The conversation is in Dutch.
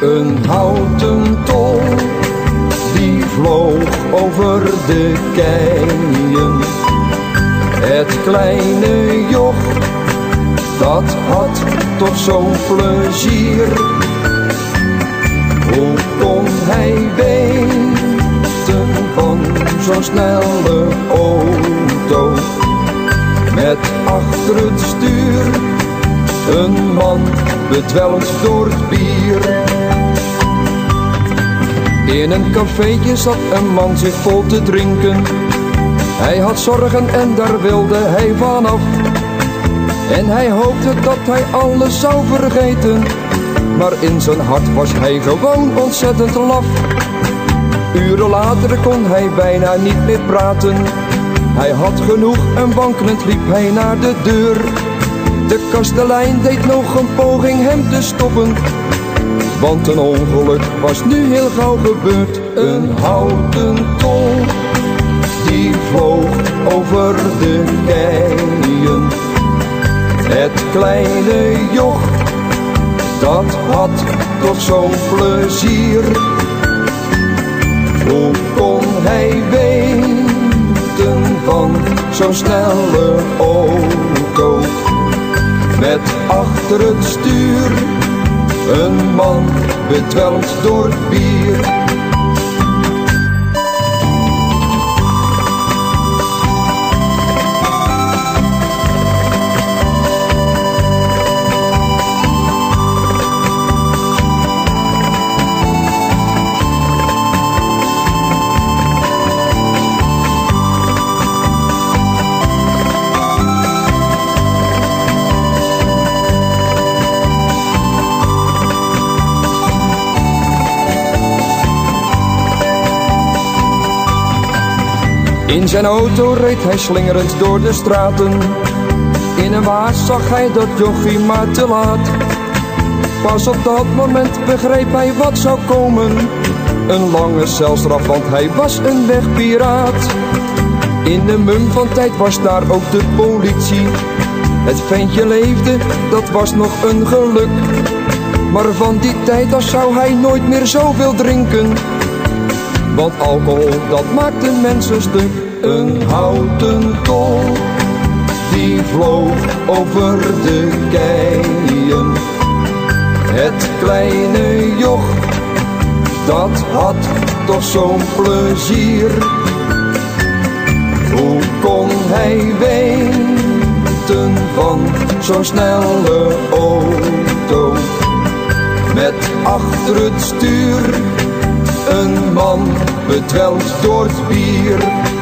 Een houten tol die vloog over de keien. Het kleine joch, dat had toch zo'n plezier. Hoe kon hij weten van zo'n snelle auto? Met achter het stuur een man bedwelmd door het bier. In een cafeetje zat een man zich vol te drinken. Hij had zorgen en daar wilde hij vanaf. En hij hoopte dat hij alles zou vergeten. Maar in zijn hart was hij gewoon ontzettend laf. Uren later kon hij bijna niet meer praten. Hij had genoeg en wankend liep hij naar de deur. De kastelein deed nog een poging hem te stoppen. Want een ongeluk was nu heel gauw gebeurd. Een houten tol die vloog over de keien. Het kleine joch, dat had toch zo'n plezier. Hoe kon hij weten van zo'n snelle auto? Met achter het stuur een man bedwelmd door bier. In zijn auto reed hij slingerend door de straten. In een waas zag hij dat jochie maar te laat. Pas op dat moment begreep hij wat zou komen. Een lange celstraf, want hij was een wegpiraat. In de mum van tijd was daar ook de politie. Het ventje leefde, dat was nog een geluk. Maar van die tijd af zou hij nooit meer zoveel drinken. Want alcohol, dat maakt een mensen stuk. Een houten tol, die vloog over de keien. Het kleine joch, dat had toch zo'n plezier. Hoe kon hij weten van zo'n snelle auto? Met achter het stuur een man bedwelmd door bier.